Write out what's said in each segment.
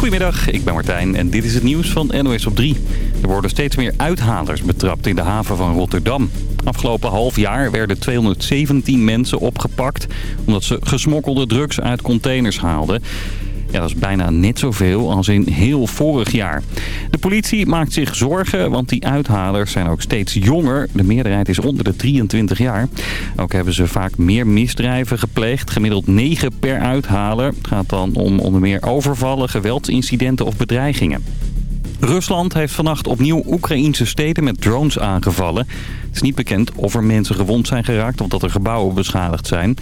Goedemiddag, ik ben Martijn en dit is het nieuws van NOS op 3. Er worden steeds meer uithalers betrapt in de haven van Rotterdam. Afgelopen half jaar werden 217 mensen opgepakt... omdat ze gesmokkelde drugs uit containers haalden. Ja, dat is bijna net zoveel als in heel vorig jaar. De politie maakt zich zorgen, want die uithalers zijn ook steeds jonger. De meerderheid is onder de 23 jaar. Ook hebben ze vaak meer misdrijven gepleegd. Gemiddeld 9 per uithaler. Het gaat dan om onder meer overvallen, geweldsincidenten of bedreigingen. Rusland heeft vannacht opnieuw Oekraïnse steden met drones aangevallen. Het is niet bekend of er mensen gewond zijn geraakt of dat er gebouwen beschadigd zijn.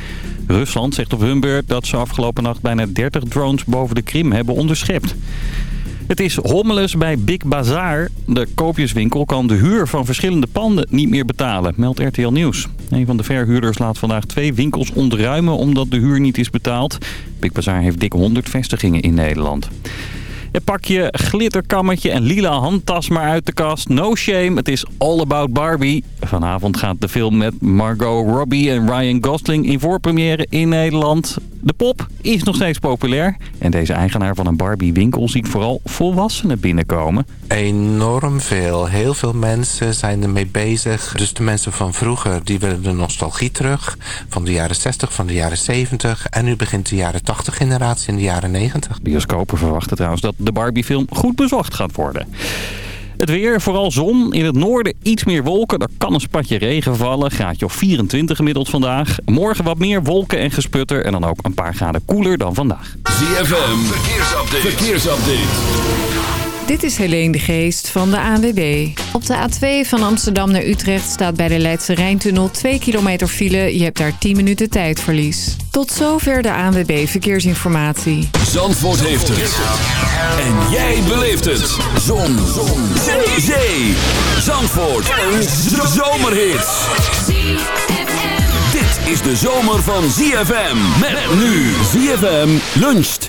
Rusland zegt op hun beurt dat ze afgelopen nacht bijna 30 drones boven de Krim hebben onderschept. Het is hommeles bij Big Bazaar. De koopjeswinkel kan de huur van verschillende panden niet meer betalen, meldt RTL Nieuws. Een van de verhuurders laat vandaag twee winkels ontruimen omdat de huur niet is betaald. Big Bazaar heeft dik 100 vestigingen in Nederland. En pak je glitterkammetje en lila handtas maar uit de kast. No shame, het is all about Barbie. Vanavond gaat de film met Margot Robbie en Ryan Gosling in voorpremière in Nederland. De pop is nog steeds populair. En deze eigenaar van een Barbie-winkel ziet vooral volwassenen binnenkomen. Enorm veel. Heel veel mensen zijn ermee bezig. Dus de mensen van vroeger, die willen de nostalgie terug. Van de jaren 60, van de jaren 70. En nu begint de jaren 80 generatie in de jaren 90. Bioscopen verwachten trouwens dat de Barbie-film goed bezocht gaat worden. Het weer, vooral zon. In het noorden iets meer wolken. Er kan een spatje regen vallen. Graadje of 24 gemiddeld vandaag. Morgen wat meer wolken en gesputter. En dan ook een paar graden koeler dan vandaag. ZFM, verkeersupdate. verkeersupdate. Dit is Helene de Geest van de ANWB. Op de A2 van Amsterdam naar Utrecht staat bij de Leidse Rijntunnel 2 kilometer file. Je hebt daar 10 minuten tijdverlies. Tot zover de ANWB Verkeersinformatie. Zandvoort heeft het. En jij beleeft het. Zon. Zon. Zee. Zee. Zandvoort. Een zomerhit. Dit is de zomer van ZFM. Met nu ZFM luncht.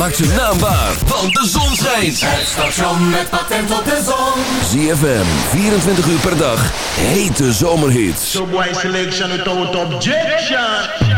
Maak zijn naam waar, want de zon schijnt. Het station met patent op de zon. ZFM, 24 uur per dag, hete zomerhits. Subway selection without objection.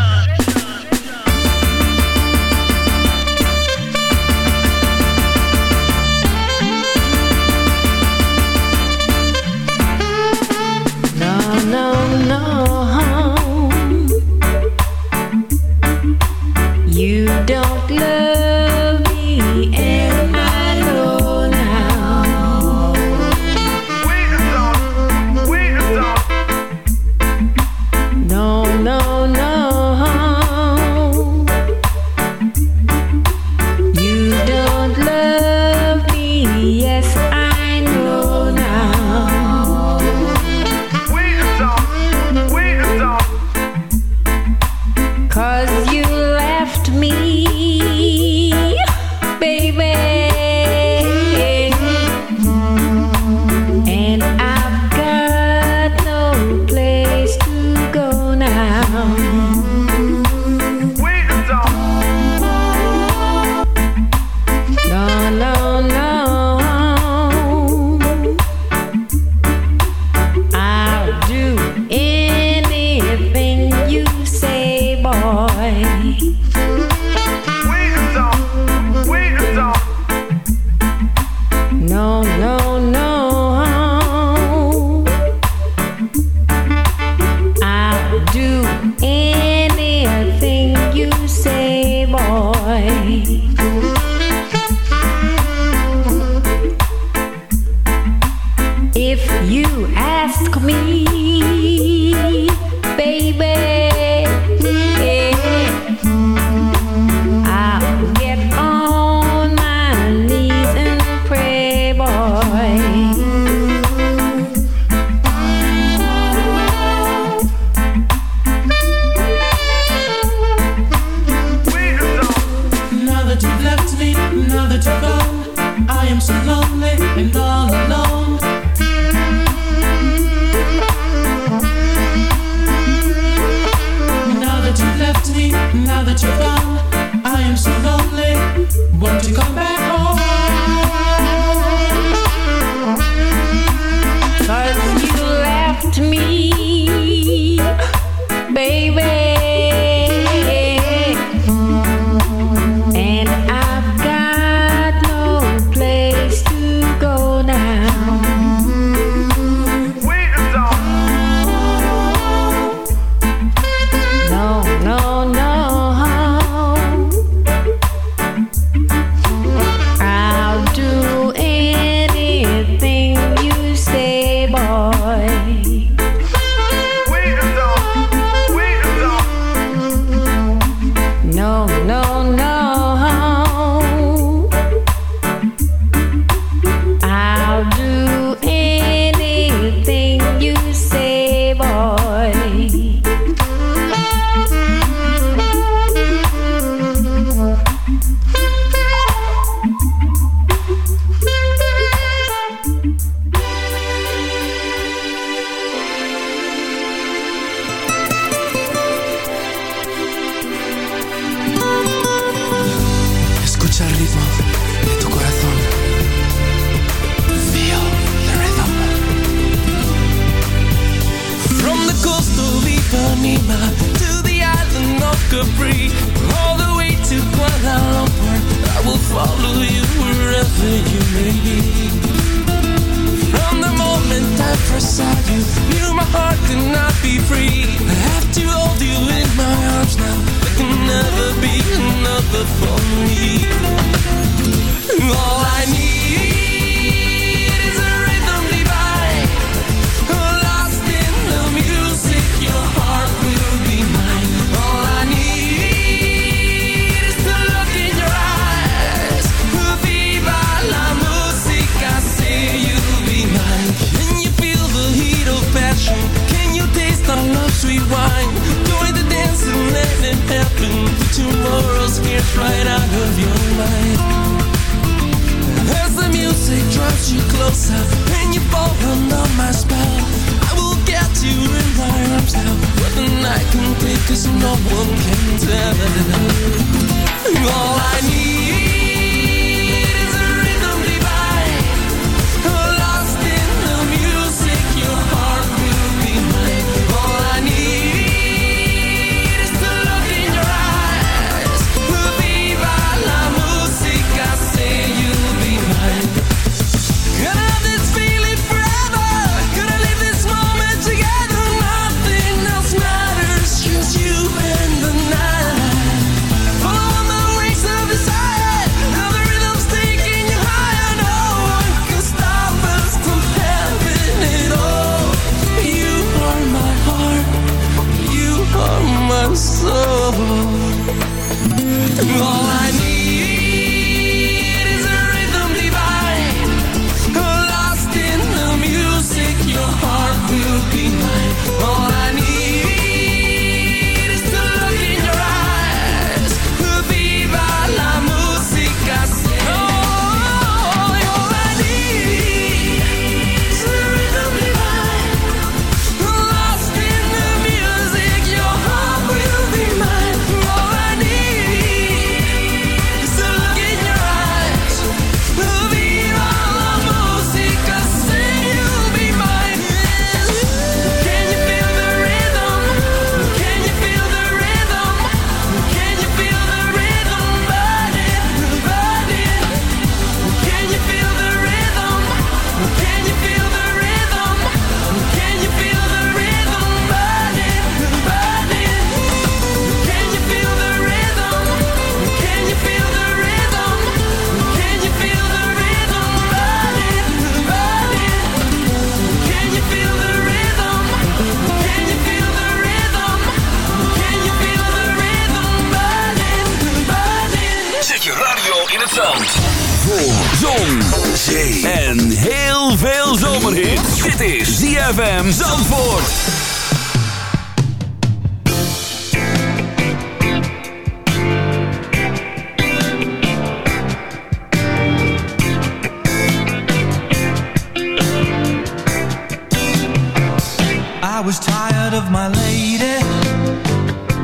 my lady.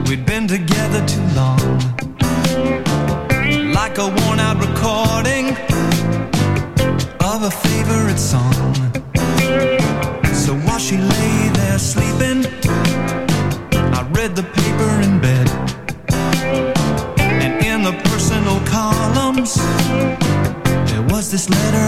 We'd been together too long. Like a worn out recording Of a favorite song. So while she lay there sleeping I read the paper in bed. And in the personal columns There was this letter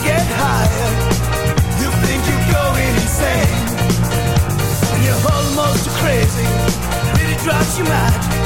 get higher. You think you're going insane, and you're almost crazy. You mad.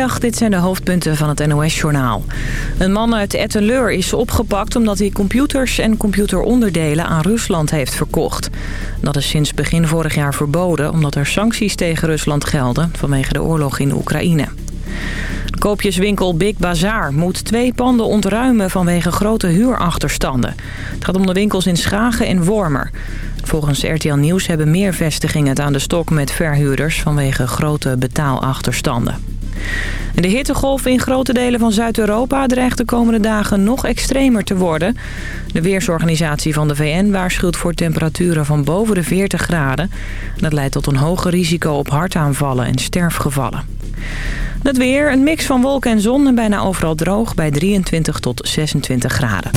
Dit zijn de hoofdpunten van het NOS-journaal. Een man uit Ettenleur is opgepakt omdat hij computers en computeronderdelen aan Rusland heeft verkocht. Dat is sinds begin vorig jaar verboden omdat er sancties tegen Rusland gelden vanwege de oorlog in Oekraïne. Koopjeswinkel Big Bazaar moet twee panden ontruimen vanwege grote huurachterstanden. Het gaat om de winkels in Schagen en Wormer. Volgens RTL Nieuws hebben meer vestigingen het aan de stok met verhuurders vanwege grote betaalachterstanden. De hittegolf in grote delen van Zuid-Europa dreigt de komende dagen nog extremer te worden. De weersorganisatie van de VN waarschuwt voor temperaturen van boven de 40 graden. Dat leidt tot een hoger risico op hartaanvallen en sterfgevallen. Het weer, een mix van wolken en zon en bijna overal droog bij 23 tot 26 graden.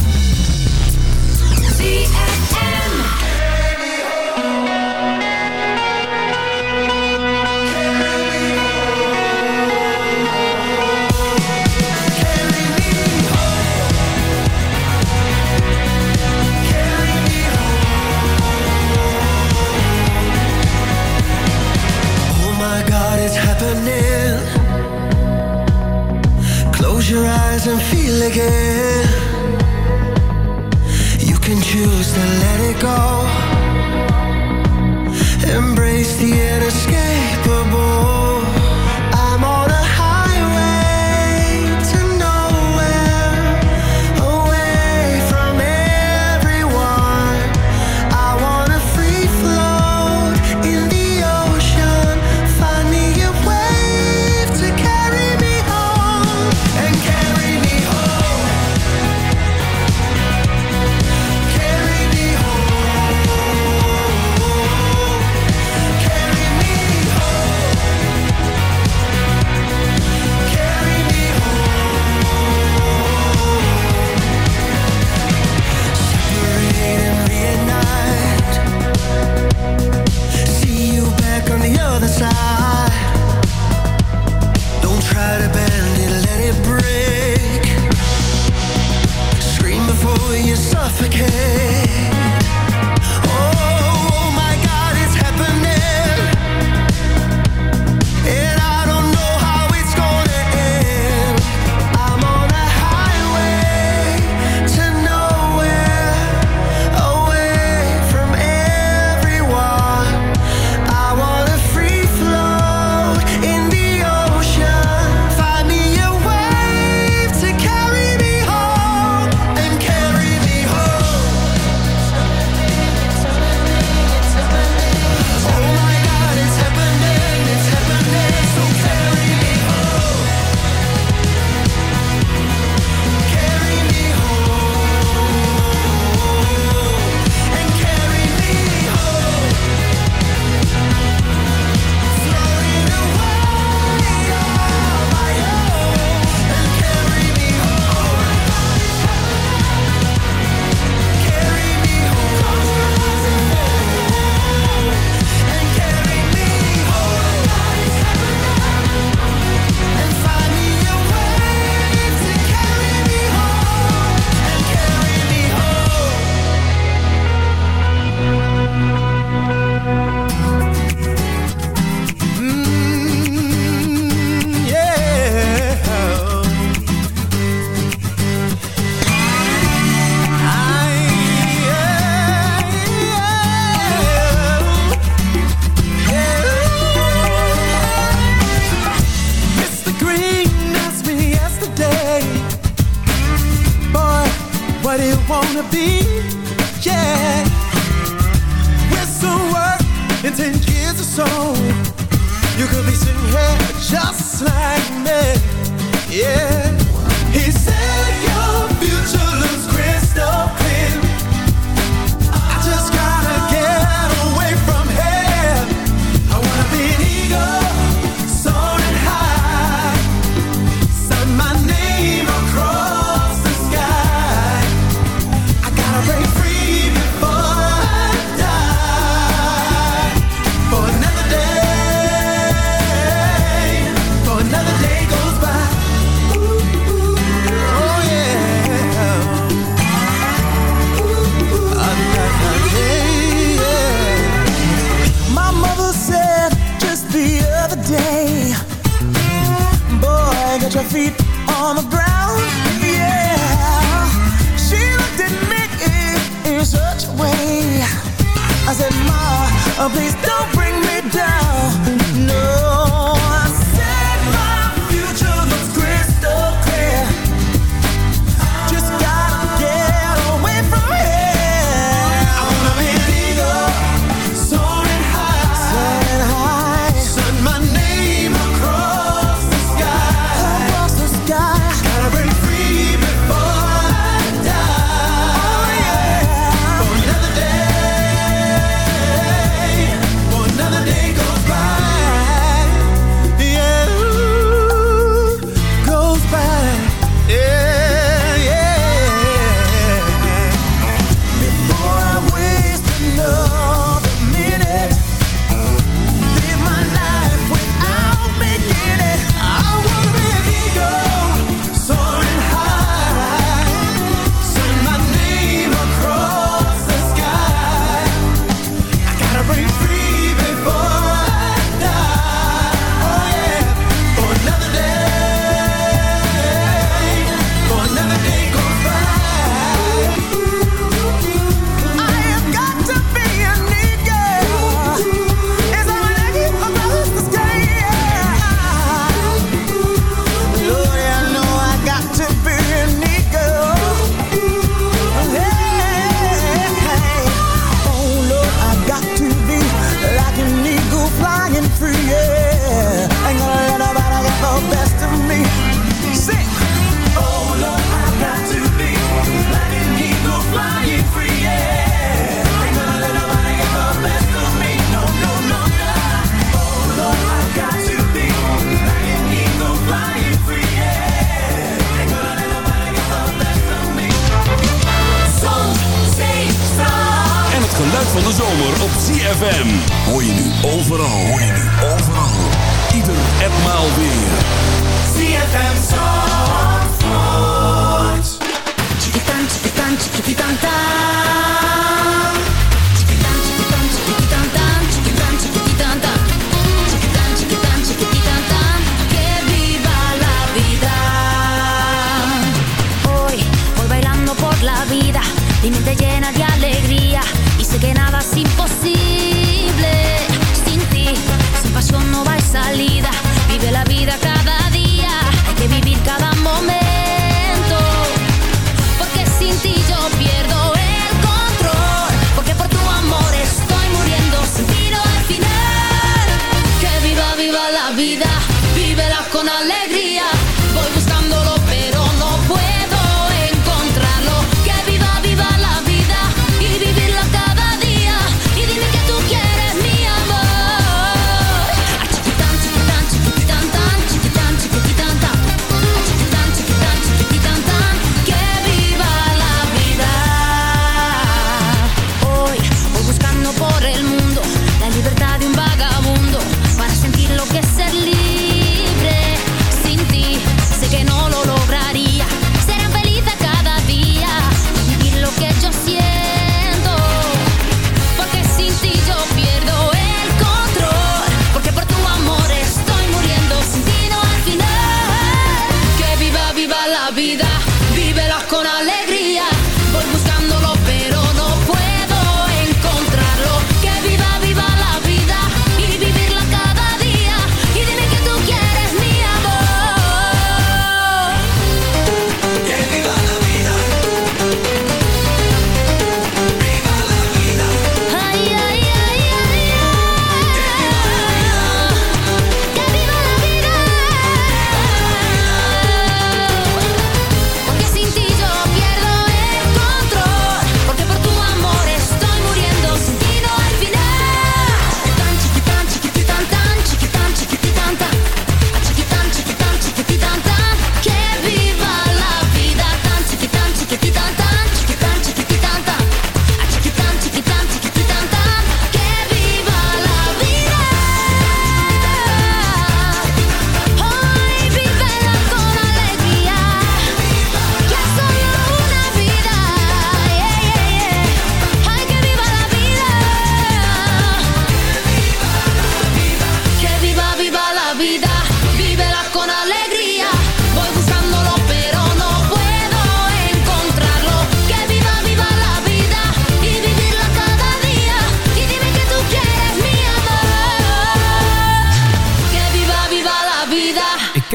Yeah,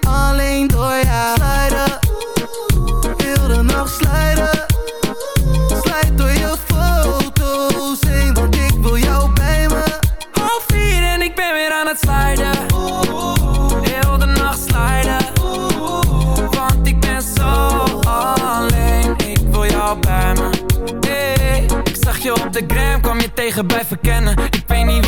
Alleen door jou. Slijden. Heel de nacht slijden. Slijt door je foto's Want ik wil jou bij me. Half vier en ik ben weer aan het sliden Heel de nacht sliden Want ik ben zo alleen. Ik wil jou bij me. Ik zag je op de gram, kwam je tegen bij verkennen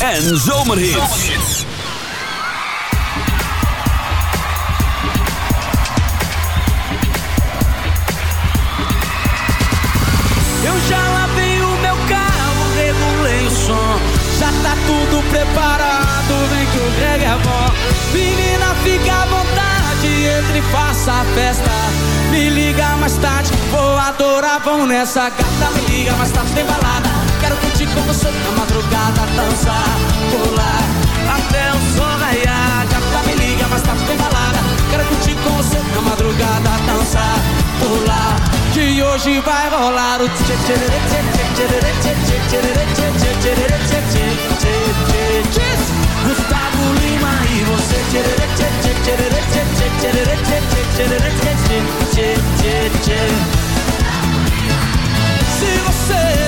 en zomerhits. Eu já lavei o meu carro, regulei o som. Já tá tudo preparado, vem que o reggae é bom. Menina, fica à vontade, entre e faça a festa. Me liga mais tarde, vou adorar, vão nessa gata. Me liga mais tarde, tem balada. Quero que com você na madrugada Dançar, pular, até o sol raiar Gata me liga, mas tá sem balada Quero curtir com você na madrugada Dançar, pular Que hoje vai rolar o tchê tchê tchê tchê tchê tchê tchê tchê tchê Gustavo Lima e você tchê tchê tchê tchê tchê tchê tchê tchê tchê tchê se você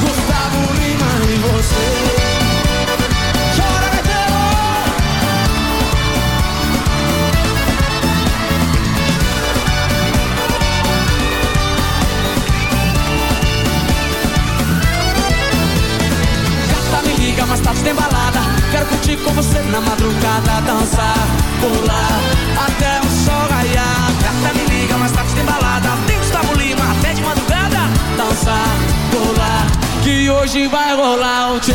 Gustavo Lima e você. Mais tarde tem balada Quero curtir com você na madrugada Dançar, pular, até o sol raiar. Gata me liga, mais tarde tem balada Dançar, que hoje vai rolar tchê